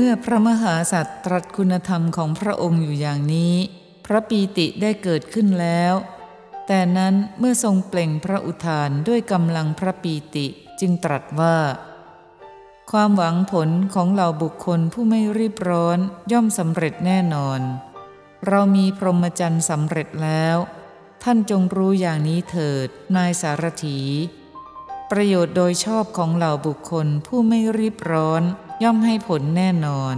เมื่อพระมหาสัตว์ตรัสคุณธรรมของพระองค์อยู่อย่างนี้ พระปีติได้เกิดขึ้นแล้ว แต่นั้นเมื่อทรงเปล่งพระอุทานด้วยกำลังพระปีติจึงตรัสว่า ความหวังผลของเหล่าบุคคลผู้ไม่รีบร้อนย่อมสำเร็จแน่นอน เรามีพรหมจรรย์สำเร็จแล้ว ท่านจงรู้อย่างนี้เถิด นายสารถี ประโยชน์โดยชอบของเหล่าบุคคลผู้ไม่รีบร้อน ย่อมให้ผลแน่นอน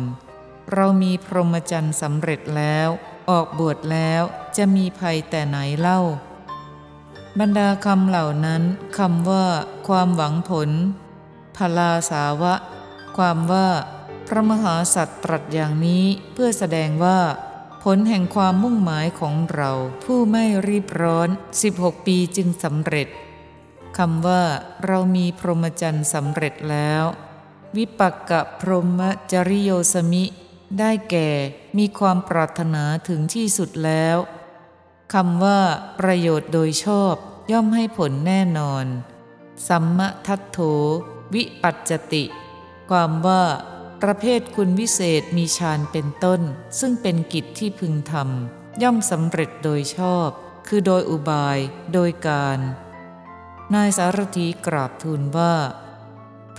เรามีพรหมจรรย์สำเร็จแล้ว ออกบวชแล้วจะมีภัยแต่ไหนเล่า บรรดาคำเหล่านั้นคำว่า ความหวังผลพลาสาวะ ความว่า พระมหาสัตว์ตรัสอย่างนี้เพื่อแสดงว่า ผลแห่งความมุ่งหมายของเรา ผู้ไม่รีบร้อน 16 ปีจึงสำเร็จคำว่าเรามีพรหมจรรย์สำเร็จแล้ว วิปักกะพรหมจริโยสมิ ได้แก่มีความปรารถนาถึงที่สุดแล้วคำว่า ประโยชน์โดยชอบย่อมให้ผลแน่นอน สัมมทัตโถ วิปัจจติ ความว่า ประเภทคุณวิเศษมีฌานเป็นต้น ซึ่งเป็นกิจที่พึงทำย่อมสำเร็จโดยชอบ คือโดยอุบาย โดยการ นายสารถีกราบทูลว่า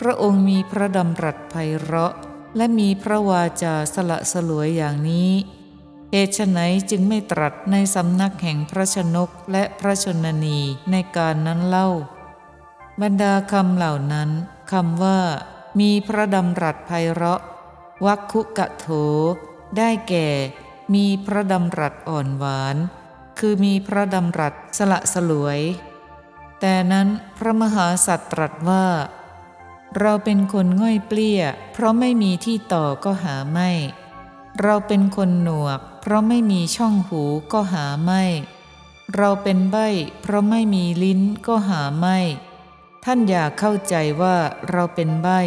พระองค์มีพระดำรัสไพเราะ และมีพระวาจาสละสลวยอย่างนี้เหตุไนจึงไม่ตรัสในสำนักแห่งพระชนกและพระชนนีในการนั้นเล่า บรรดาคำเหล่านั้นคำว่า มีพระดำรัสไพเราะ วักคุกะโถ ได้แก่ มีพระดำรัสอ่อนหวาน คือมีพระดำรัสสละสลวย แต่นั้นพระมหาสัตตรัสว่า เราเป็นคนง่อยเปลี้ย เพราะไม่มีที่ต่อก็หาไม่ เราเป็นคนหนวก เพราะไม่มีช่องหูก็หาไม่ เราเป็นใบ้ เพราะไม่มีลิ้นก็หาไม่ ท่านอยากเข้าใจว่าเราเป็นใบ้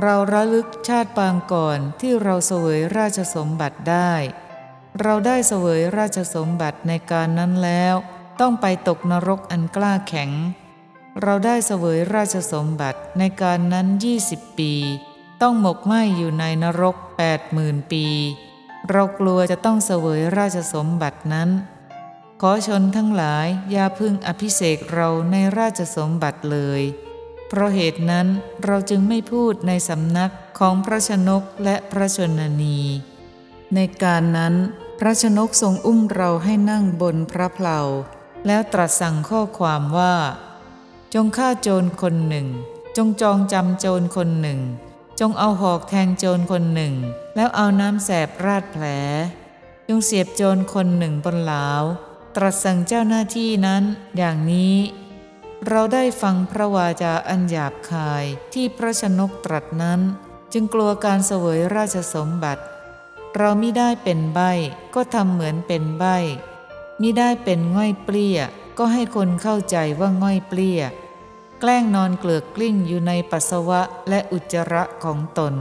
เราระลึกชาติปางก่อนที่เราเสวยราชสมบัติได้ เราได้เสวยราชสมบัติในการนั้นแล้ว ต้องไปตกนรกอันกล้าแข็ง เราได้เสวยราชสมบัติในการนั้นยี่สิบปี ต้องหมกไหมอยู่ในนรกแปดหมื่นปี เรากลัวจะต้องเสวยราชสมบัตินั้น ขอชนทั้งหลายอย่าพึ่งอภิเษกเราในราชสมบัติเลย เพราะเหตุนั้นเราจึงไม่พูดในสำนักของพระชนกและพระชนนี ในการนั้นพระชนกทรงอุ้มเราให้นั่งบนพระเพลาแล้วตรัสสั่งข้อความว่า จงฆ่าโจรคนหนึ่ง จงจองจำโจรคนหนึ่ง จงเอาหอกแทงโจรคนหนึ่ง แล้วเอาน้ำแสบราดแผล จงเสียบโจรคนหนึ่งบนหลาว ตรัสสั่งเจ้าหน้าที่นั้นอย่างนี้ เราได้ฟังพระวาจาอันหยาบคายที่พระชนกตรัสนั้น จึงกลัวการเสวยราชสมบัติ เราไม่ได้เป็นใบก็ทำเหมือนเป็นใบมิได้เป็นง่อยเปลี้ย ก็ให้คนเข้าใจว่าง่อยเปลี้ย แกล้งนอนเกลือกกลิ้งอยู่ในปัสสาวะและอุจจาระของตน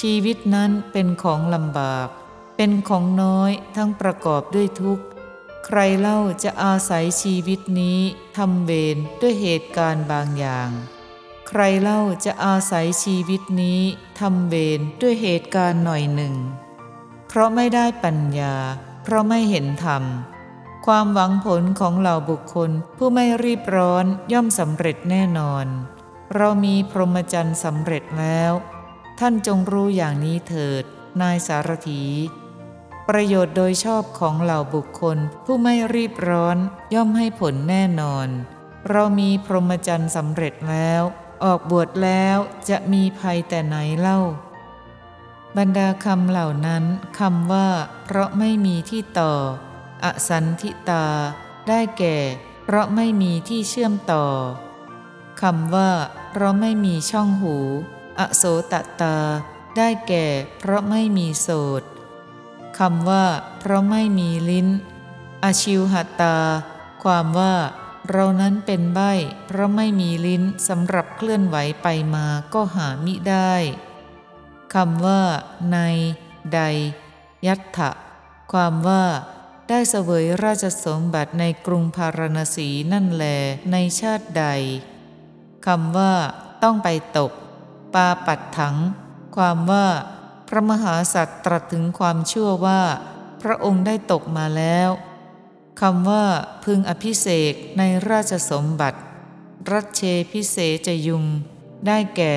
ชีวิตนั้นเป็นของลำบาก เป็นของน้อยทั้งประกอบด้วยทุกข์ ใครเล่าจะอาศัยชีวิตนี้ทำเวรด้วยเหตุการณ์บางอย่าง ใครเล่าจะอาศัยชีวิตนี้ทำเวรด้วยเหตุการณ์หน่อยหนึ่ง เพราะไม่ได้ปัญญา เพราะไม่เห็นธรรม ความหวังผลของเหล่าบุคคลผู้ไม่รีบร้อนย่อมสำเร็จแน่นอน เรามีพรหมจรรย์สำเร็จแล้ว ท่านจงรู้อย่างนี้เถิด นายสารถี ประโยชน์โดยชอบของเหล่าบุคคลผู้ไม่รีบร้อนย่อมให้ผลแน่นอน เรามีพรหมจรรย์สำเร็จแล้ว ออกบวชแล้วจะมีภัยแต่ไหนเล่า บรรดาคำเหล่านั้นคำว่า เพราะไม่มีที่ต่อ อสันทิตา ได้แก่ เพราะไม่มีที่เชื่อมต่อคำว่า เพราะไม่มีช่องหู อโสตตา ได้แก่ เพราะไม่มีโสดคำว่า เพราะไม่มีลิ้น อชิวหตา ความว่า เรานั้นเป็นใบเพราะไม่มีลิ้นสำหรับเคลื่อนไหวไปมาก็หามิได้คำว่า ใน ใด ยัตถะ ความว่า ได้เสวยราชสมบัติในกรุงพาราณสีนั่นแลในชาติใดคำว่า ต้องไปตก ปาปัดถัง ความว่า พระมหาสัตว์ตรัสถึงความเชั่วว่า พระองค์ได้ตกมาแล้วคำว่า พึงอภิเษกในราชสมบัติ รัชเชพิเศจยุง ได้แก่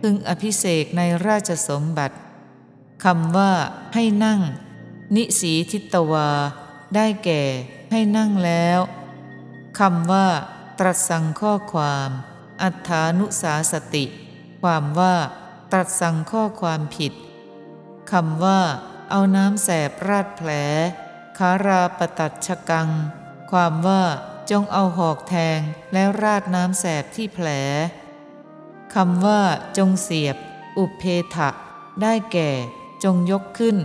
พึงอภิเษกในราชสมบัติคำว่า ให้นั่ง นิสีทิตวา ได้แก่ให้นั่งแล้วคำว่า ตรัสสั่งข้อความ อัฏฐานุสาสติ ความว่า ตรัสสั่งข้อความผิดคำว่า เอาน้ำแสบราดแผลคาราปตัดชกัง ความว่าจงเอาหอกแทงแล้วราดน้ำแสบที่แผลคำว่า จงเสียบ อุเพทะได้แก่ จงยกขึ้น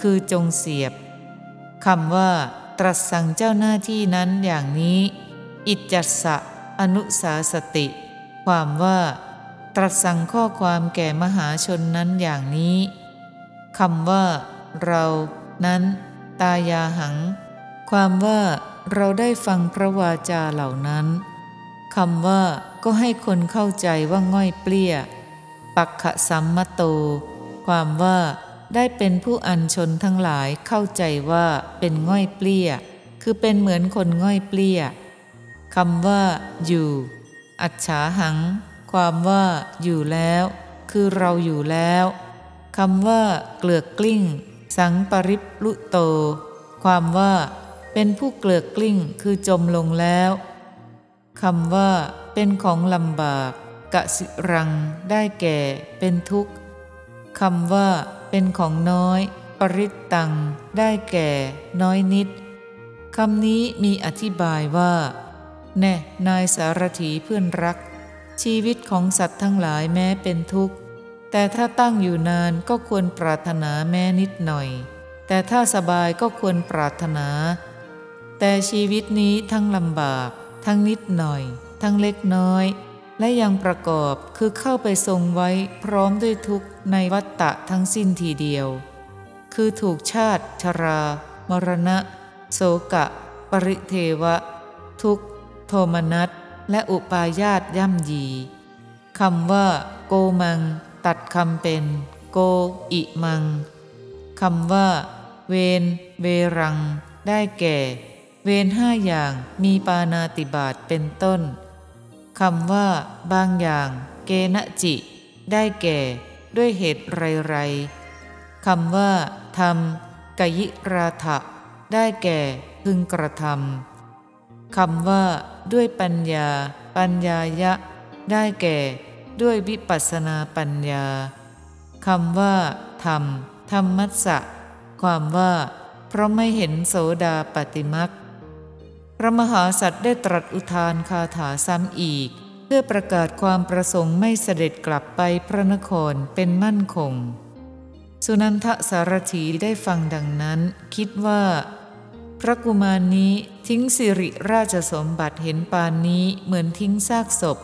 คือจงเสียบ คำว่า ตรัสสั่งเจ้าหน้าที่นั้นอย่างนี้ อิจัสสะอนุสาสติ ความว่า ตรัสสั่งข้อความแก่มหาชนนั้นอย่างนี้คำว่า เรา นั้น ตายาหัง ความว่าเราได้ฟังพระวาจาเหล่านั้นคำว่าก็ให้คนเข้าใจว่าง่อยเปลี้ย ปักขะสัมมโต ความว่า ได้เป็นผู้อัญชนทั้งหลายเข้าใจว่าเป็นง่อยเปลี้ย คือเป็นเหมือนคนง่อยเปลี้ยคำว่า อยู่ อัจฉาหัง ความว่า อยู่แล้ว คือเราอยู่แล้วคำว่า เกลือกกลิ้ง สังปริปลุโต ความว่า เป็นผู้เกลือกกลิ้ง คือจมลงแล้วคำว่า เป็นของลำบากกะสิรัง ได้แก่ เป็นทุกข์คำว่า เป็นของน้อย ปริตตัง ได้แก่ น้อยนิดคำนี้มีอธิบายว่า แน่นายสารถีเพื่อนรัก ชีวิตของสัตว์ทั้งหลายแม้เป็นทุกข์ แต่ถ้าตั้งอยู่นานก็ควรปรารถนาแม้นิดหน่อย แต่ถ้าสบายก็ควรปรารถนา แต่ชีวิตนี้ทั้งลำบาก ทั้งนิดหน่อย ทั้งเล็กน้อย และยังประกอบคือเข้าไปทรงไว้พร้อมด้วยทุกข์ในวัฏฏะทั้งสิ้นทีเดียว คือถูกชาติ ชรา มรณะโสกะ ปริเทวะ ทุกขโทมนัสและอุปาญาตย่ำยีคำว่า โกมัง ตัดคำเป็น โก อิมังคำว่า เวน เวรัง ได้แก่ เวนห้าอย่างมีปานาติบาตเป็นต้น คำว่า บางอย่าง เกณจิ ได้แก่ ด้วยเหตุไรไรคำว่าทำกยิราถะได้แก่พึงกระทำคำว่า ด้วยปัญญา ปัญญายะ ได้แก่ ด้วยวิปัสนาปัญญาคำว่าธรรมธรรมัสสะ ความว่า เพราะไม่เห็นโสดาปฏิมัก ระมหาสัตว์ได้ตรัสอุทานคาถาซ้ำอีก เพื่อประกาศความประสงค์ไม่เสด็จกลับไปพระนครเป็นมั่นคง สุนันทสารถีได้ฟังดังนั้น คิดว่า พระกุมารนี้ทิ้งสิริราชสมบัติเห็นปานนี้เหมือนทิ้งซากศพ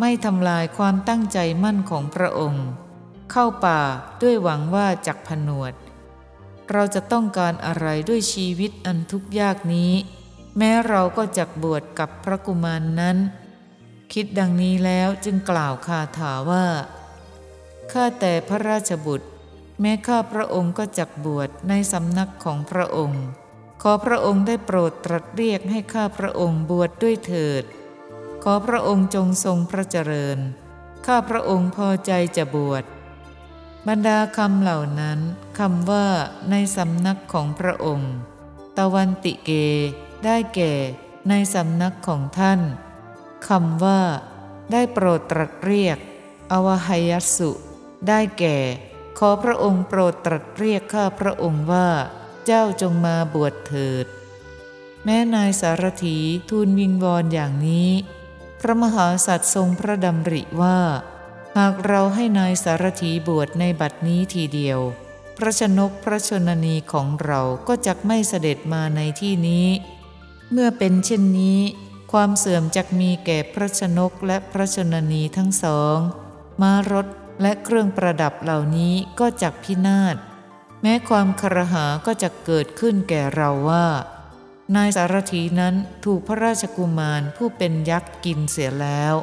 ไม่ทำลายความตั้งใจมั่นของพระองค์ เข้าป่าด้วยหวังว่าจักผนวด เราจะต้องการอะไรด้วยชีวิตอันทุกข์ยากนี้ แม้เราก็จักบวชกับพระกุมารนนั้น คิดดังนี้แล้วจึงกล่าวคาถาว่า ข้าแต่พระราชบุตร แม้ข้าพระองค์ก็จักบวชในสำนักของพระองค์ ขอพระองค์ได้โปรดตรัสเรียกให้ข้าพระองค์บวชดด้วยเถิด ขอพระองค์จงทรงพระเจริญ ข้าพระองค์พอใจจะบวช บรรดาคำเหล่านั้นคำว่าในสำนักของพระองค์ ตะวันติเก ได้แก่ในสำนักของท่านคำว่า ได้โปรดตรัสเรียก อวหยัสุ ได้แก่ ขอพระองค์โปรดตรัสเรียกข้าพระองค์ว่า เจ้าจงมาบวชเถิด แม้นายสารถีทูลวิงวอนอย่างนี้ พระมหาสัตว์ทรงพระดำริว่า หากเราให้นายสารถีบวชในบัดนี้ทีเดียว พระชนกพระชนนีของเราก็จะไม่เสด็จมาในที่นี้ เมื่อเป็นเช่นนี้ ความเสื่อมจักมีแก่พระชนกและพระชนนีทั้งสองม้ารถและเครื่องประดับเหล่านี้ก็จักพินาศแม้ความครหาก็จะเกิดขึ้นแก่เราว่า นายสารถีนั้นถูกพระราชกุมารผู้เป็นยักษ์กินเสียแล้ว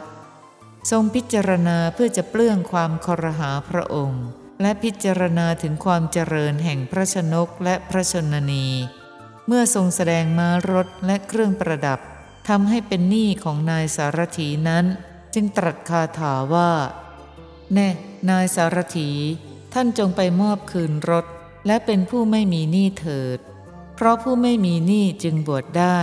ทรงพิจารณาเพื่อจะเปลื้องความครหาพระองค์ และพิจารณาถึงความเจริญแห่งพระชนกและพระชนนี เมื่อทรงแสดงม้ารถและเครื่องประดับทำให้เป็นหนี้ของนายสารถีนั้น จึงตรัสคาถาว่า แน่ นายสารถี ท่านจงไปมอบคืนรถ และเป็นผู้ไม่มีหนี้เถิด เพราะผู้ไม่มีหนี้จึงบวชได้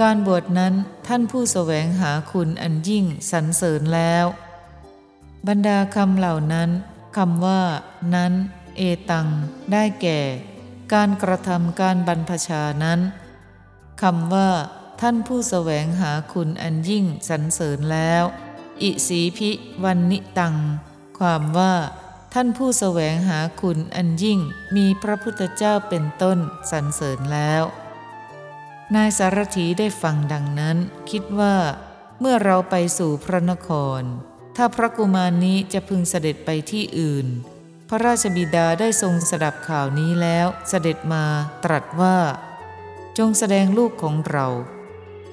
การบวชนั้นท่านผู้สแสวงหาคุณอันยิ่งสรรเสริญแล้ว บรรดาคำเหล่านั้นคำว่า นั้น เอตัง ได้แก่ การกระทำการบรรพชานั้นคำว่า ท่านผู้สแสวงหาคุณอันยิ่งสรรเสริญแล้ว อิสีพิวันนิตัง ความว่า ท่านผู้สแสวงหาคุณอันยิ่งมีพระพุทธเจ้าเป็นต้นสรรเสริญแล้ว นายสารถีได้ฟังดังนั้น คิดว่า เมื่อเราไปสู่พระนคร ถ้าพระกุมารนี้จะพึงเสด็จไปที่อื่น ระราชบิดาได้ทรงสดับข่าวนี้แล้วเสด็จมาตรัสว่า จงแสดงลูกของเรา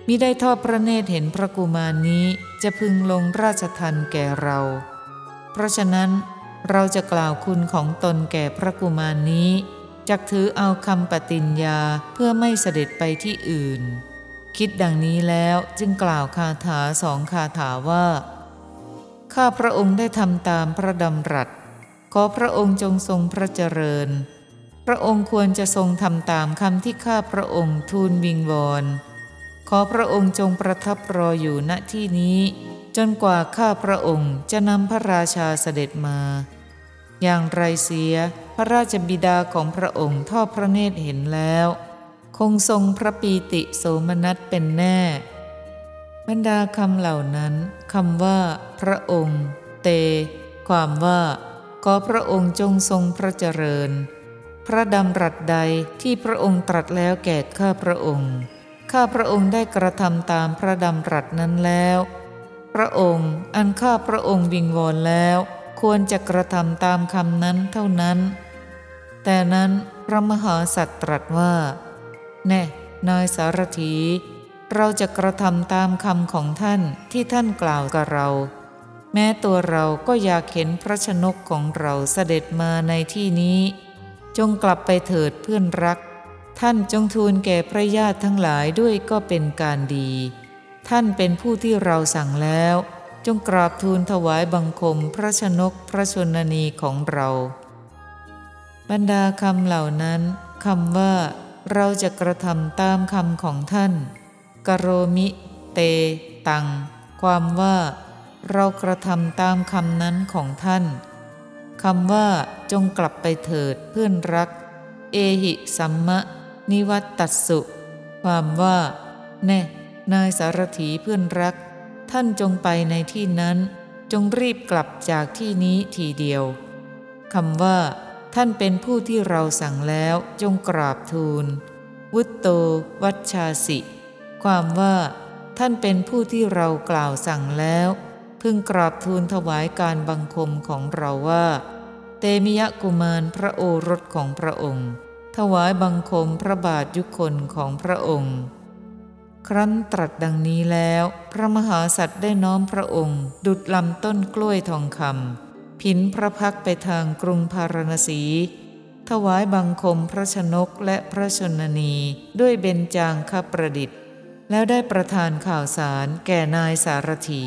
มิได้ทอดพระเนตรเห็นพระกุมารนี้จะพึงลงราชทันแก่เรา เพราะฉะนั้นเราจะกล่าวคุณของตนแก่พระกุมารนี้จักถือเอาคำปฏิญญาเพื่อไม่เสด็จไปที่อื่น คิดดังนี้แล้วจึงกล่าวคาถาสองคาถาว่า ข้าพระองค์ได้ทำตามพระดำรัส ขอพระองค์จงทรงพระเจริญ พระองค์ควรจะทรงทำตามคำที่ข้าพระองค์ทูลวิงวอนขอพระองค์จงประทับรออยู่ณที่นี้ จนกว่าข้าพระองค์จะนำพระราชาเสด็จมา อย่างไรเสียพระราชบิดาของพระองค์ทอดพระเนตรเห็นแล้ว คงทรงพระปีติโสมนัสเป็นแน่บรรดาคำเหล่านั้นคำว่า พระองค์ เต ความว่า ขอพระองค์จงทรงพระเจริญ พระดำรัสใดที่พระองค์ตรัสแล้วแก่ข้าพระองค์ ข้าพระองค์ได้กระทำตามพระดำรัสนั้นแล้ว พระองค์อันข้าพระองค์วิงวอนแล้ว ควรจะกระทำตามคำนั้นเท่านั้น แต่นั้นพระมหาสัตว์ตรัสว่า แน่นายสารถี เราจะกระทำตามคำของท่านที่ท่านกล่าวกับเรา แม้ตัวเราก็อยากเห็นพระชนกของเราเสด็จมาในที่นี้ จงกลับไปเถิดเพื่อนรัก ท่านจงทูลแก่พระญาติทั้งหลายด้วยก็เป็นการดี ท่านเป็นผู้ที่เราสั่งแล้ว จงกราบทูลถวายบังคมพระชนกพระชนนีของเรา บรรดาคำเหล่านั้นคำว่า เราจะกระทำตามคำของท่าน กโรมิ เต ตัง ความว่า เรากระทำตามคำนั้นของท่านคำว่าจงกลับไปเถิดเพื่อนรัก เอหิสัมมะ นิวัตตัสุ ความว่า แน่ นายสารถีเพื่อนรัก ท่านจงไปในที่นั้น จงรีบกลับจากที่นี้ทีเดียวคำว่า ท่านเป็นผู้ที่เราสั่งแล้วจงกราบทูล วุตโต วัชชาสิ ความว่า ท่านเป็นผู้ที่เรากล่าวสั่งแล้ว พึงกราบทูลถวายการบังคมของเราว่า เตมิยะกุมารพระโอรสของพระองค์ ถวายบังคมพระบาทยุคนของพระองค์ ครั้นตรัสดังนี้แล้ว พระมหาสัตว์ได้น้อมพระองค์ ดุดลำต้นกล้วยทองคำผินพระพักไปทางกรุงพาราณสี ถวายบังคมพระชนกและพระชนนีด้วยเบญจางคประดิษฐ์ แล้วได้ประทานข่าวสารแก่นายสารถี